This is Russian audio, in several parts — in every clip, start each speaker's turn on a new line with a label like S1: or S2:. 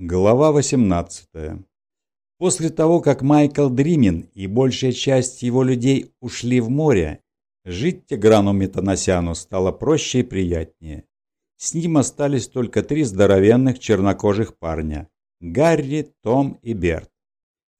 S1: Глава 18. После того, как Майкл Дримин и большая часть его людей ушли в море, жить Тиграну Метаносяну стало проще и приятнее. С ним остались только три здоровенных чернокожих парня – Гарри, Том и Берт,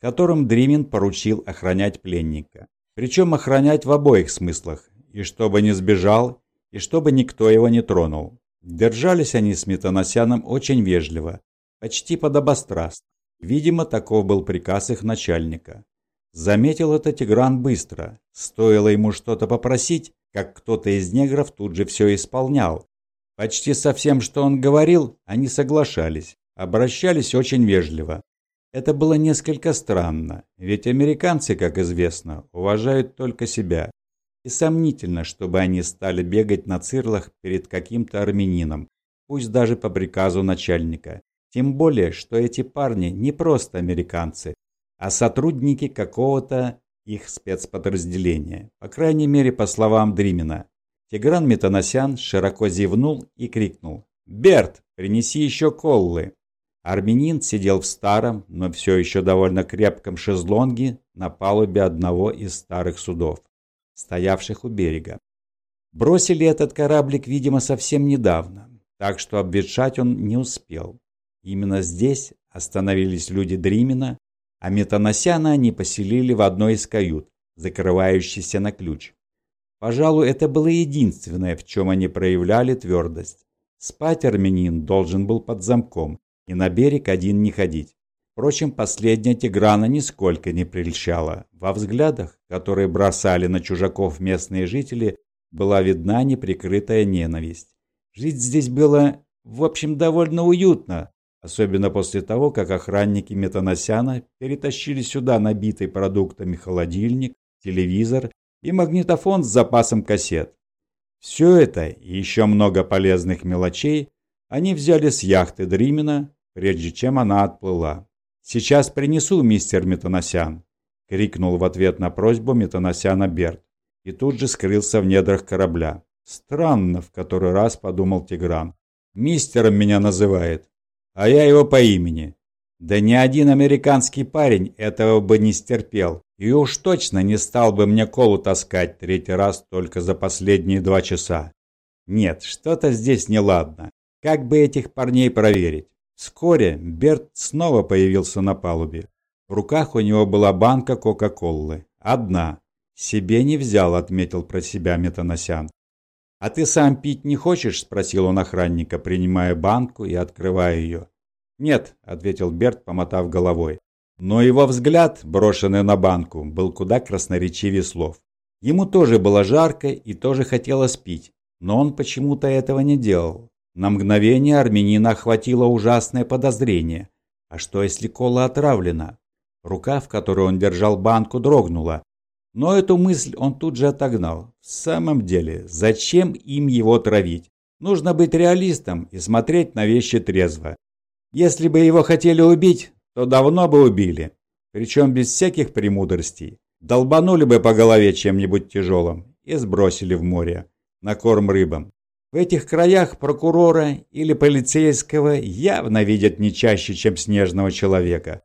S1: которым Дримин поручил охранять пленника. Причем охранять в обоих смыслах, и чтобы не сбежал, и чтобы никто его не тронул. Держались они с Метаносяном очень вежливо, почти подобострастно. Видимо, таков был приказ их начальника. Заметил это Тигран быстро. Стоило ему что-то попросить, как кто-то из негров тут же все исполнял. Почти со всем, что он говорил, они соглашались, обращались очень вежливо. Это было несколько странно, ведь американцы, как известно, уважают только себя. И сомнительно, чтобы они стали бегать на цирлах перед каким-то армянином, пусть даже по приказу начальника. Тем более, что эти парни не просто американцы, а сотрудники какого-то их спецподразделения. По крайней мере, по словам Дримина. Тигран Метаносян широко зевнул и крикнул. «Берт, принеси еще коллы!» Армянин сидел в старом, но все еще довольно крепком шезлонге на палубе одного из старых судов, стоявших у берега. Бросили этот кораблик, видимо, совсем недавно, так что обветшать он не успел. Именно здесь остановились люди Дримина, а Метаносяна они поселили в одной из кают, закрывающейся на ключ. Пожалуй, это было единственное, в чем они проявляли твердость. Спать армянин должен был под замком и на берег один не ходить. Впрочем, последняя Тиграна нисколько не прельщала. Во взглядах, которые бросали на чужаков местные жители, была видна неприкрытая ненависть. Жить здесь было, в общем, довольно уютно, Особенно после того, как охранники Метаносяна перетащили сюда набитый продуктами холодильник, телевизор и магнитофон с запасом кассет. Все это и еще много полезных мелочей они взяли с яхты Дримина, прежде чем она отплыла. «Сейчас принесу, мистер Метаносян!» — крикнул в ответ на просьбу Метаносяна Берт и тут же скрылся в недрах корабля. «Странно», — в который раз подумал Тигран. «Мистером меня называет а я его по имени. Да ни один американский парень этого бы не стерпел, и уж точно не стал бы мне колу таскать третий раз только за последние два часа. Нет, что-то здесь неладно. Как бы этих парней проверить? Вскоре Берт снова появился на палубе. В руках у него была банка Кока-Колы. Одна. Себе не взял, отметил про себя Метаносян. «А ты сам пить не хочешь?» – спросил он охранника, принимая банку и открывая ее. «Нет», – ответил Берт, помотав головой. Но его взгляд, брошенный на банку, был куда красноречивее слов. Ему тоже было жарко и тоже хотелось пить, но он почему-то этого не делал. На мгновение армянина охватило ужасное подозрение. А что, если кола отравлена? Рука, в которой он держал банку, дрогнула, но эту мысль он тут же отогнал. В самом деле, зачем им его травить? Нужно быть реалистом и смотреть на вещи трезво. Если бы его хотели убить, то давно бы убили. Причем без всяких премудростей. Долбанули бы по голове чем-нибудь тяжелым и сбросили в море на корм рыбам. В этих краях прокурора или полицейского явно видят не чаще, чем снежного человека.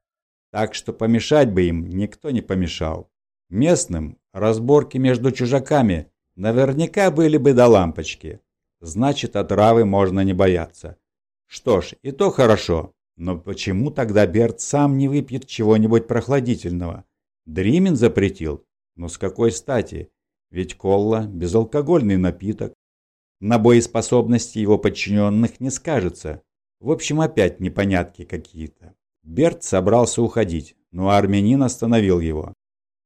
S1: Так что помешать бы им никто не помешал. Местным разборки между чужаками наверняка были бы до лампочки. Значит, отравы можно не бояться. Что ж, и то хорошо. Но почему тогда Берт сам не выпьет чего-нибудь прохладительного? Дримин запретил. Но с какой стати? Ведь колла – безалкогольный напиток. На боеспособности его подчиненных не скажется. В общем, опять непонятки какие-то. Берт собрался уходить, но армянин остановил его.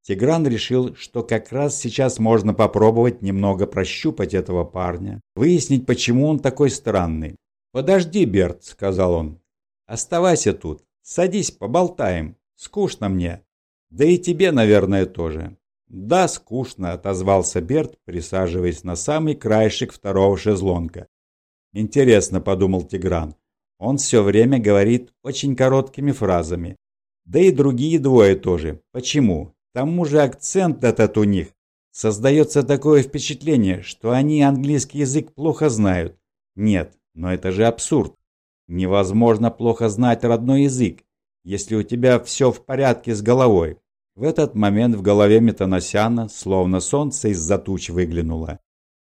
S1: Тигран решил, что как раз сейчас можно попробовать немного прощупать этого парня, выяснить, почему он такой странный. «Подожди, Берт», — сказал он. «Оставайся тут, садись, поболтаем. Скучно мне. Да и тебе, наверное, тоже». «Да, скучно», — отозвался Берт, присаживаясь на самый краешек второго шезлонга. «Интересно», — подумал Тигран. «Он все время говорит очень короткими фразами. Да и другие двое тоже. Почему? Тому же акцент этот у них. Создается такое впечатление, что они английский язык плохо знают. Нет, но это же абсурд. Невозможно плохо знать родной язык, если у тебя все в порядке с головой. В этот момент в голове Метаносяна словно солнце из-за туч выглянуло,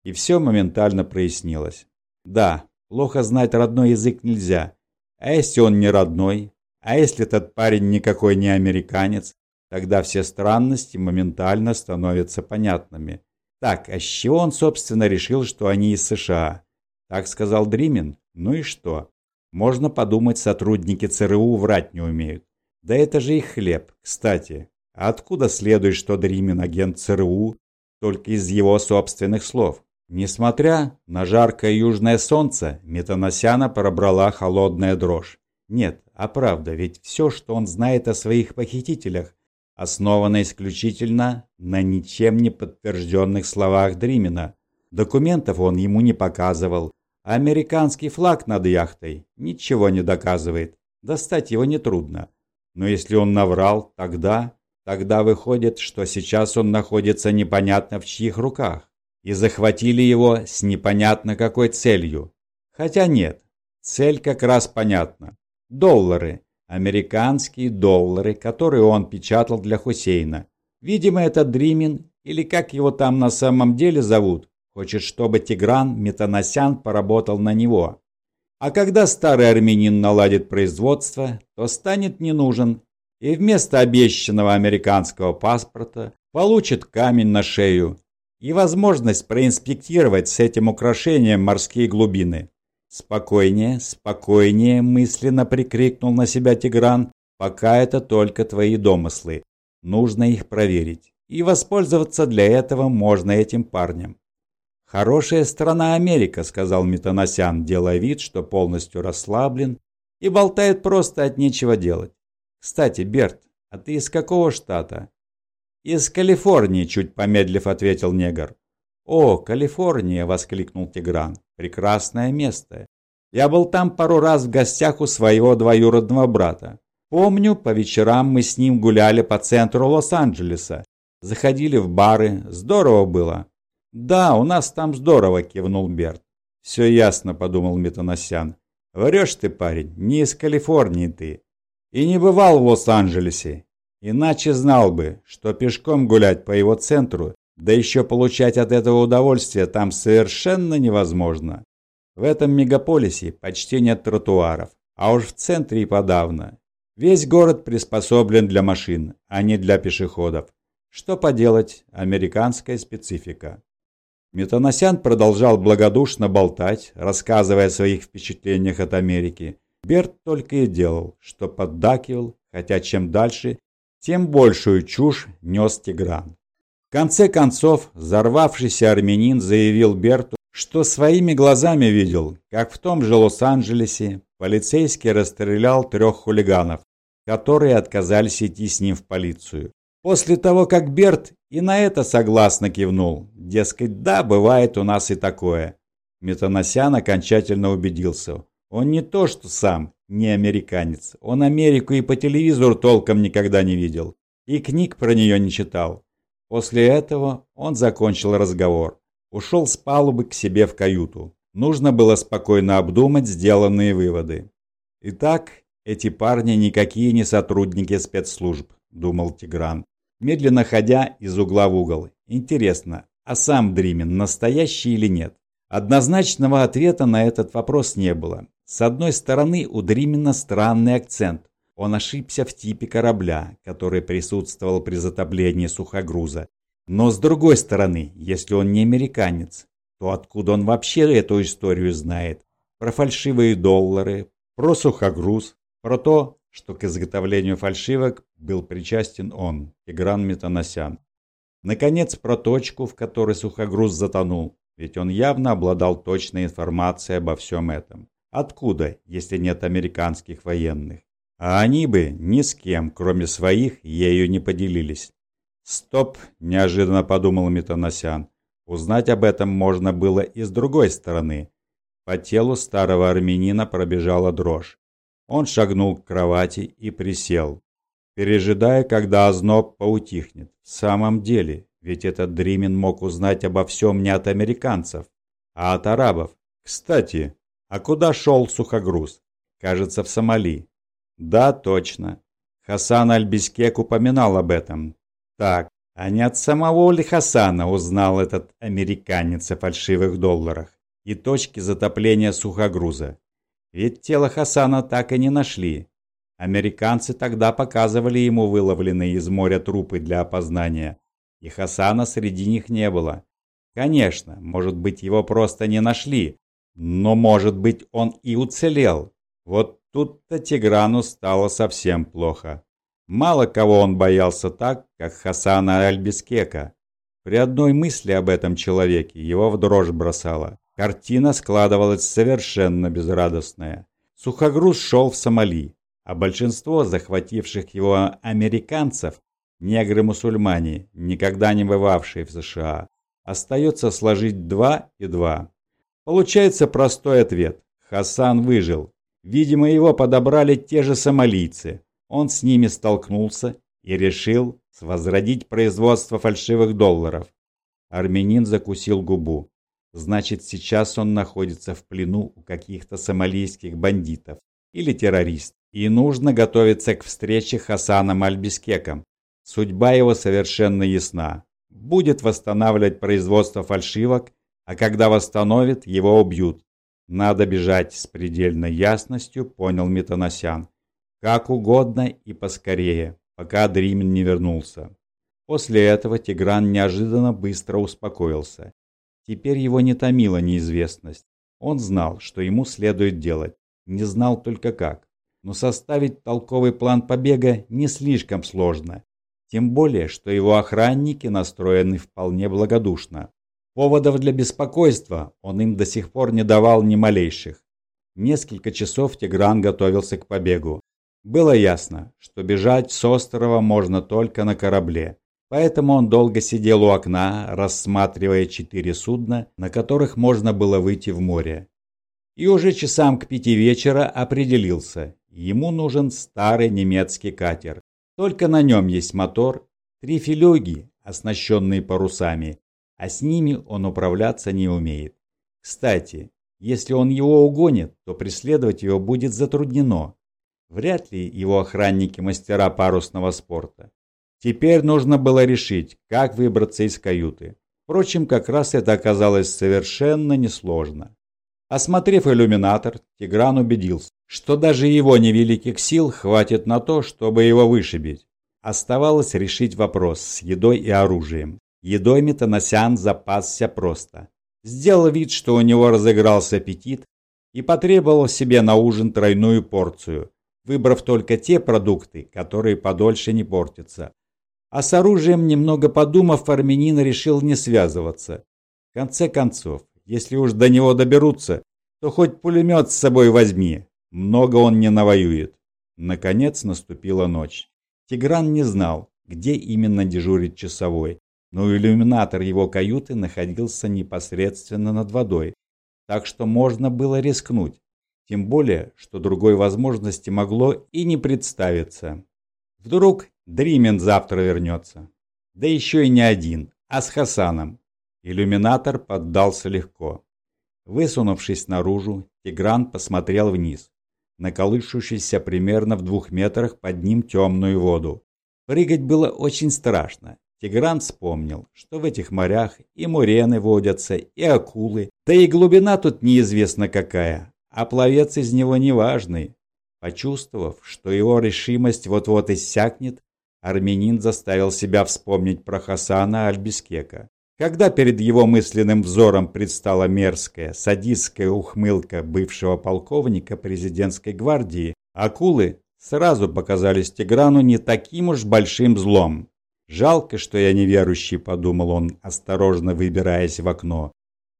S1: и все моментально прояснилось. Да, плохо знать родной язык нельзя. А если он не родной? А если этот парень никакой не американец? Тогда все странности моментально становятся понятными. Так, а с чего он, собственно, решил, что они из США? Так сказал Дримин? Ну и что? Можно подумать, сотрудники ЦРУ врать не умеют. Да это же их хлеб. Кстати, а откуда следует, что Дримин агент ЦРУ? Только из его собственных слов. Несмотря на жаркое южное солнце, Метаносяна пробрала холодная дрожь. Нет, а правда, ведь все, что он знает о своих похитителях, основано исключительно на ничем не подтвержденных словах Дримина. Документов он ему не показывал. Американский флаг над яхтой ничего не доказывает. Достать его нетрудно. Но если он наврал, тогда... Тогда выходит, что сейчас он находится непонятно в чьих руках. И захватили его с непонятно какой целью. Хотя нет, цель как раз понятна. Доллары. Американские доллары, которые он печатал для Хусейна. Видимо, это Дримин, или как его там на самом деле зовут, хочет, чтобы Тигран Метаносян поработал на него. А когда старый армянин наладит производство, то станет не нужен, и вместо обещанного американского паспорта получит камень на шею и возможность проинспектировать с этим украшением морские глубины. «Спокойнее, спокойнее!» – мысленно прикрикнул на себя Тигран. «Пока это только твои домыслы. Нужно их проверить. И воспользоваться для этого можно этим парнем». «Хорошая страна Америка», – сказал Метаносян, делая вид, что полностью расслаблен и болтает просто от нечего делать. «Кстати, Берт, а ты из какого штата?» «Из Калифорнии», – чуть помедлив ответил негр. «О, Калифорния!» – воскликнул Тигран. «Прекрасное место. Я был там пару раз в гостях у своего двоюродного брата. Помню, по вечерам мы с ним гуляли по центру Лос-Анджелеса. Заходили в бары. Здорово было». «Да, у нас там здорово», – кивнул Берт. «Все ясно», – подумал Метаносян. «Врешь ты, парень, не из Калифорнии ты. И не бывал в Лос-Анджелесе. Иначе знал бы, что пешком гулять по его центру да еще получать от этого удовольствие там совершенно невозможно. В этом мегаполисе почти нет тротуаров, а уж в центре и подавно. Весь город приспособлен для машин, а не для пешеходов. Что поделать, американская специфика. Метаносян продолжал благодушно болтать, рассказывая о своих впечатлениях от Америки. Берт только и делал, что поддакивал, хотя чем дальше, тем большую чушь нес Тигран. В конце концов, взорвавшийся армянин заявил Берту, что своими глазами видел, как в том же Лос-Анджелесе полицейский расстрелял трех хулиганов, которые отказались идти с ним в полицию. После того, как Берт и на это согласно кивнул, дескать, да, бывает у нас и такое. Метаносян окончательно убедился. Он не то, что сам, не американец. Он Америку и по телевизору толком никогда не видел. И книг про нее не читал. После этого он закончил разговор. Ушел с палубы к себе в каюту. Нужно было спокойно обдумать сделанные выводы. Итак, эти парни никакие не сотрудники спецслужб, думал Тигран, медленно ходя из угла в угол. Интересно, а сам Дримин настоящий или нет? Однозначного ответа на этот вопрос не было. С одной стороны, у Дримина странный акцент. Он ошибся в типе корабля, который присутствовал при затоплении сухогруза. Но с другой стороны, если он не американец, то откуда он вообще эту историю знает? Про фальшивые доллары, про сухогруз, про то, что к изготовлению фальшивок был причастен он, Тигран Метаносян. Наконец, про точку, в которой сухогруз затонул, ведь он явно обладал точной информацией обо всем этом. Откуда, если нет американских военных? А они бы ни с кем, кроме своих, ею не поделились. «Стоп!» – неожиданно подумал Метаносян. Узнать об этом можно было и с другой стороны. По телу старого армянина пробежала дрожь. Он шагнул к кровати и присел, пережидая, когда озноб поутихнет. В самом деле, ведь этот Дримин мог узнать обо всем не от американцев, а от арабов. Кстати, а куда шел сухогруз? кажется, в Сомали. Да, точно. Хасан Аль-Бискек упоминал об этом. Так, а не от самого ли Хасана узнал этот американец о фальшивых долларах и точке затопления сухогруза? Ведь тело Хасана так и не нашли. Американцы тогда показывали ему выловленные из моря трупы для опознания, и Хасана среди них не было. Конечно, может быть, его просто не нашли, но, может быть, он и уцелел. Вот тут-то Тиграну стало совсем плохо. Мало кого он боялся так, как Хасана Альбискека. При одной мысли об этом человеке его в дрожь бросало. Картина складывалась совершенно безрадостная. Сухогруз шел в Сомали, а большинство захвативших его американцев, негры-мусульмане, никогда не бывавшие в США, остается сложить два и два. Получается простой ответ. Хасан выжил. Видимо, его подобрали те же сомалийцы. Он с ними столкнулся и решил возродить производство фальшивых долларов. Армянин закусил губу. Значит, сейчас он находится в плену у каких-то сомалийских бандитов или террористов. И нужно готовиться к встрече с Хасаном Альбискеком. Судьба его совершенно ясна. Будет восстанавливать производство фальшивок, а когда восстановит, его убьют. Надо бежать с предельной ясностью, понял Метаносян. Как угодно и поскорее, пока Дримин не вернулся. После этого Тигран неожиданно быстро успокоился. Теперь его не томила неизвестность. Он знал, что ему следует делать, не знал только как. Но составить толковый план побега не слишком сложно. Тем более, что его охранники настроены вполне благодушно. Поводов для беспокойства он им до сих пор не давал ни малейших. Несколько часов Тигран готовился к побегу. Было ясно, что бежать с острова можно только на корабле. Поэтому он долго сидел у окна, рассматривая четыре судна, на которых можно было выйти в море. И уже часам к пяти вечера определился, ему нужен старый немецкий катер. Только на нем есть мотор, три филюги, оснащенные парусами, а с ними он управляться не умеет. Кстати, если он его угонит, то преследовать его будет затруднено. Вряд ли его охранники мастера парусного спорта. Теперь нужно было решить, как выбраться из каюты. Впрочем, как раз это оказалось совершенно несложно. Осмотрев иллюминатор, Тигран убедился, что даже его невеликих сил хватит на то, чтобы его вышибить. Оставалось решить вопрос с едой и оружием. Едой Метаносян запасся просто. Сделал вид, что у него разыгрался аппетит, и потребовал себе на ужин тройную порцию, выбрав только те продукты, которые подольше не портятся, а с оружием, немного подумав, армянин решил не связываться. В конце концов, если уж до него доберутся, то хоть пулемет с собой возьми. Много он не навоюет. Наконец наступила ночь. Тигран не знал, где именно дежурит часовой, но иллюминатор его каюты находился непосредственно над водой, так что можно было рискнуть, тем более, что другой возможности могло и не представиться. Вдруг Дримен завтра вернется. Да еще и не один, а с Хасаном. Иллюминатор поддался легко. Высунувшись наружу, Тигран посмотрел вниз, на колышущуюся примерно в двух метрах под ним темную воду. Прыгать было очень страшно. Тигран вспомнил, что в этих морях и мурены водятся, и акулы, да и глубина тут неизвестно какая, а пловец из него неважный. Почувствовав, что его решимость вот-вот иссякнет, армянин заставил себя вспомнить про Хасана Альбискека. Когда перед его мысленным взором предстала мерзкая, садистская ухмылка бывшего полковника президентской гвардии, акулы сразу показались Тиграну не таким уж большим злом. «Жалко, что я неверующий», — подумал он, осторожно выбираясь в окно.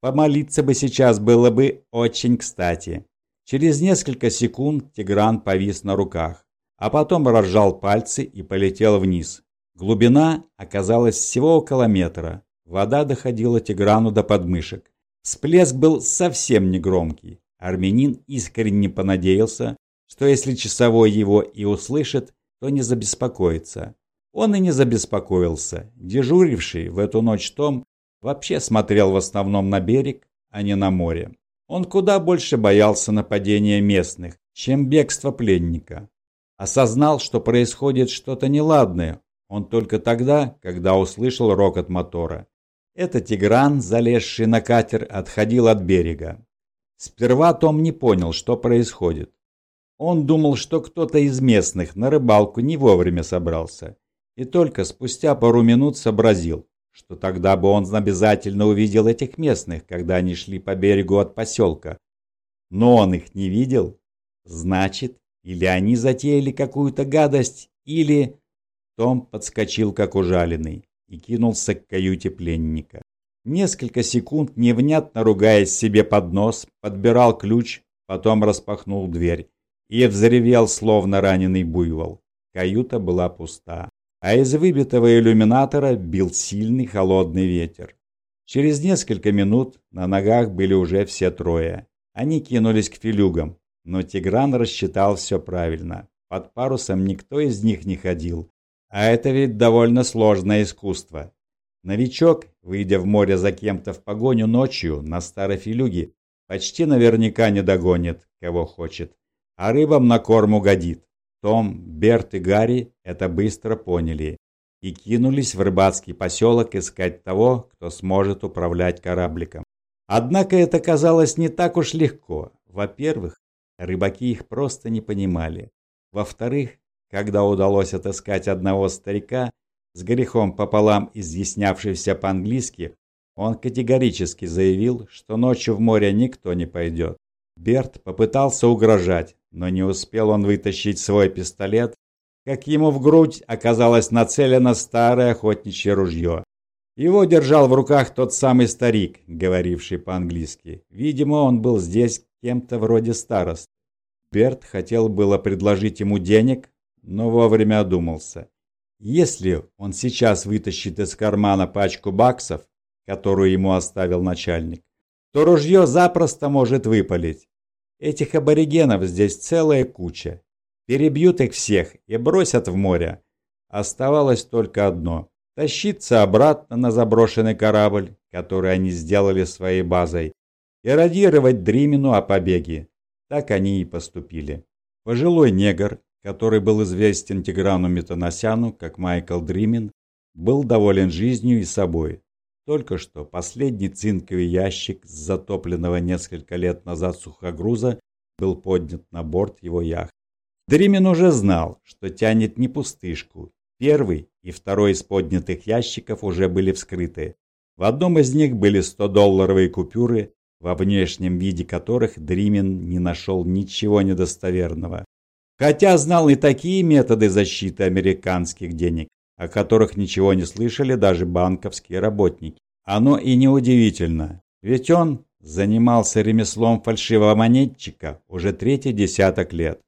S1: «Помолиться бы сейчас было бы очень кстати». Через несколько секунд Тигран повис на руках а потом разжал пальцы и полетел вниз. Глубина оказалась всего около метра. Вода доходила Тиграну до подмышек. Всплеск был совсем негромкий. Армянин искренне понадеялся, что если часовой его и услышит, то не забеспокоится. Он и не забеспокоился. Дежуривший в эту ночь Том вообще смотрел в основном на берег, а не на море. Он куда больше боялся нападения местных, чем бегство пленника. Осознал, что происходит что-то неладное, он только тогда, когда услышал рокот мотора. Это Тигран, залезший на катер, отходил от берега. Сперва Том не понял, что происходит. Он думал, что кто-то из местных на рыбалку не вовремя собрался. И только спустя пару минут сообразил, что тогда бы он обязательно увидел этих местных, когда они шли по берегу от поселка. Но он их не видел. Значит, или они затеяли какую-то гадость, или... Том подскочил, как ужаленный, и кинулся к каюте пленника. Несколько секунд, невнятно ругаясь себе под нос, подбирал ключ, потом распахнул дверь и взревел, словно раненый буйвол. Каюта была пуста, а из выбитого иллюминатора бил сильный холодный ветер. Через несколько минут на ногах были уже все трое. Они кинулись к филюгам, но Тигран рассчитал все правильно. Под парусом никто из них не ходил, а это ведь довольно сложное искусство. Новичок, выйдя в море за кем-то в погоню ночью на старой филюге, почти наверняка не догонит, кого хочет, а рыбам на корм угодит. Том, Берт и Гарри это быстро поняли и кинулись в рыбацкий поселок искать того, кто сможет управлять корабликом. Однако это казалось не так уж легко. Во-первых, рыбаки их просто не понимали. Во-вторых, когда удалось отыскать одного старика, с грехом пополам изъяснявшийся по-английски, он категорически заявил, что ночью в море никто не пойдет. Берт попытался угрожать, но не успел он вытащить свой пистолет, как ему в грудь оказалось нацелено старое охотничье ружье. Его держал в руках тот самый старик, говоривший по-английски. Видимо, он был здесь кем-то вроде старост. Берт хотел было предложить ему денег, но вовремя одумался. Если он сейчас вытащит из кармана пачку баксов, которую ему оставил начальник, то ружье запросто может выпалить. Этих аборигенов здесь целая куча. Перебьют их всех и бросят в море. Оставалось только одно – тащиться обратно на заброшенный корабль, который они сделали своей базой, и радировать Дримину о побеге. Так они и поступили. Пожилой негр, который был известен Тиграну Метаносяну как Майкл Дримин, был доволен жизнью и собой. Только что последний цинковый ящик с затопленного несколько лет назад сухогруза был поднят на борт его яхты. Дримин уже знал, что тянет не пустышку. Первый и второй из поднятых ящиков уже были вскрыты. В одном из них были 100-долларовые купюры, во внешнем виде которых Дримин не нашел ничего недостоверного. Хотя знал и такие методы защиты американских денег, о которых ничего не слышали даже банковские работники. Оно и неудивительно, ведь он занимался ремеслом фальшивого монетчика уже третий десяток лет.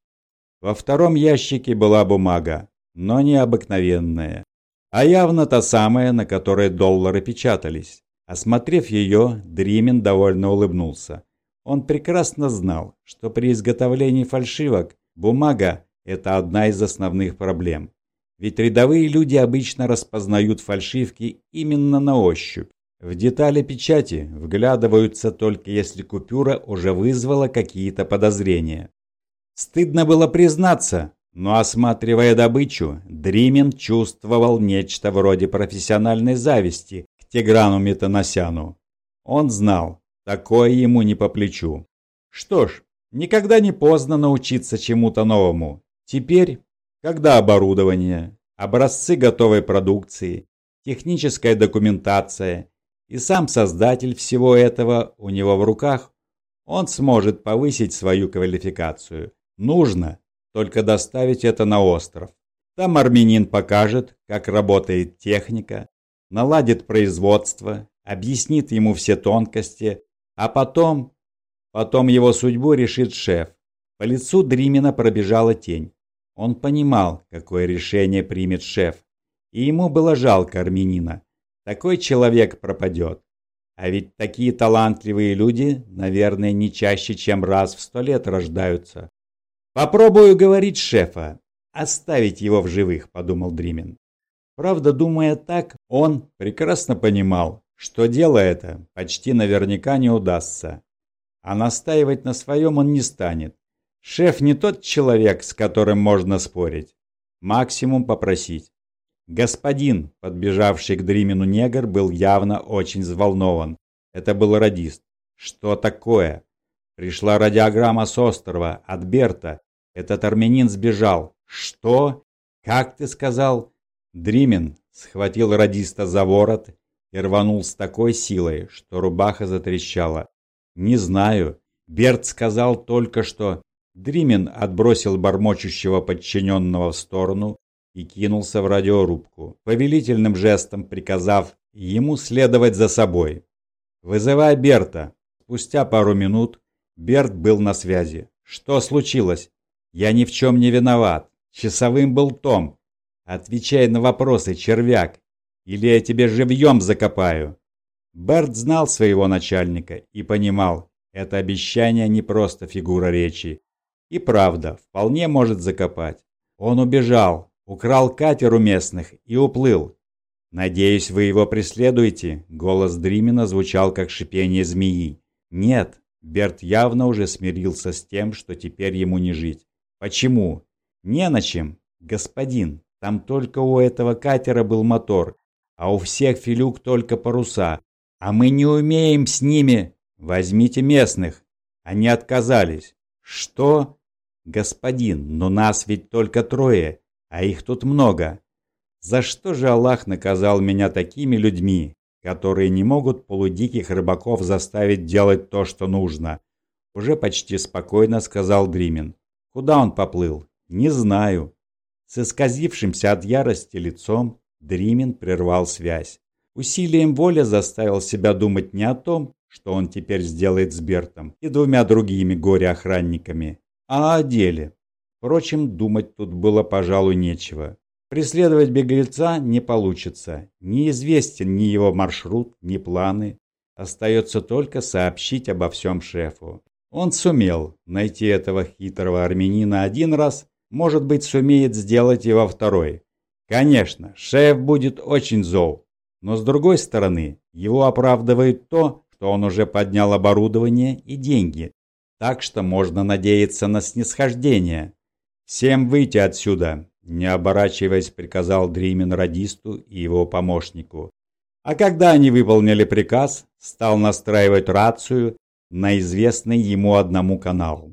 S1: Во втором ящике была бумага, но не обыкновенная, а явно та самая, на которой доллары печатались. Осмотрев ее, Дримин довольно улыбнулся. Он прекрасно знал, что при изготовлении фальшивок Бумага – это одна из основных проблем. Ведь рядовые люди обычно распознают фальшивки именно на ощупь. В детали печати вглядываются только если купюра уже вызвала какие-то подозрения. Стыдно было признаться, но осматривая добычу, Дримин чувствовал нечто вроде профессиональной зависти к Тиграну Метаносяну. Он знал, такое ему не по плечу. Что ж, Никогда не поздно научиться чему-то новому. Теперь, когда оборудование, образцы готовой продукции, техническая документация и сам создатель всего этого у него в руках, он сможет повысить свою квалификацию. Нужно только доставить это на остров. Там армянин покажет, как работает техника, наладит производство, объяснит ему все тонкости, а потом Потом его судьбу решит шеф. По лицу Дримина пробежала тень. Он понимал, какое решение примет шеф. И ему было жалко армянина. Такой человек пропадет. А ведь такие талантливые люди, наверное, не чаще, чем раз в сто лет рождаются. «Попробую говорить шефа. Оставить его в живых», — подумал Дримин. Правда, думая так, он прекрасно понимал, что дело это почти наверняка не удастся. А настаивать на своем он не станет. Шеф не тот человек, с которым можно спорить. Максимум попросить. Господин, подбежавший к Дримину негр, был явно очень взволнован. Это был радист. Что такое? Пришла радиограмма с острова, от Берта. Этот армянин сбежал. Что? Как ты сказал? Дримин схватил радиста за ворот и рванул с такой силой, что рубаха затрещала. Не знаю. Берт сказал только, что... Дримин отбросил бормочущего подчиненного в сторону и кинулся в радиорубку, повелительным жестом приказав ему следовать за собой. «Вызывай Берта!» Спустя пару минут Берт был на связи. «Что случилось?» «Я ни в чем не виноват. Часовым был Том. Отвечай на вопросы, червяк, или я тебе живьем закопаю». Берт знал своего начальника и понимал, это обещание не просто фигура речи. И правда, вполне может закопать. Он убежал, украл катер у местных и уплыл. «Надеюсь, вы его преследуете?» Голос Дримина звучал, как шипение змеи. «Нет». Берт явно уже смирился с тем, что теперь ему не жить. «Почему?» «Не на чем, господин. Там только у этого катера был мотор, а у всех филюк только паруса. А мы не умеем с ними...» «Возьмите местных». Они отказались. «Что?» «Господин, но нас ведь только трое, а их тут много. За что же Аллах наказал меня такими людьми, которые не могут полудиких рыбаков заставить делать то, что нужно?» Уже почти спокойно сказал Дримин. «Куда он поплыл?» «Не знаю». С исказившимся от ярости лицом Дримин прервал связь. Усилием воли заставил себя думать не о том, что он теперь сделает с Бертом и двумя другими горе-охранниками, а о деле. Впрочем, думать тут было, пожалуй, нечего. Преследовать беглеца не получится. Неизвестен ни его маршрут, ни планы. Остается только сообщить обо всем шефу. Он сумел найти этого хитрого армянина один раз, может быть, сумеет сделать и во второй. Конечно, шеф будет очень зол, но с другой стороны, его оправдывает то, что он уже поднял оборудование и деньги, так что можно надеяться на снисхождение. «Всем выйти отсюда!» – не оборачиваясь, приказал Дримин радисту и его помощнику. А когда они выполнили приказ, стал настраивать рацию на известный ему одному канал.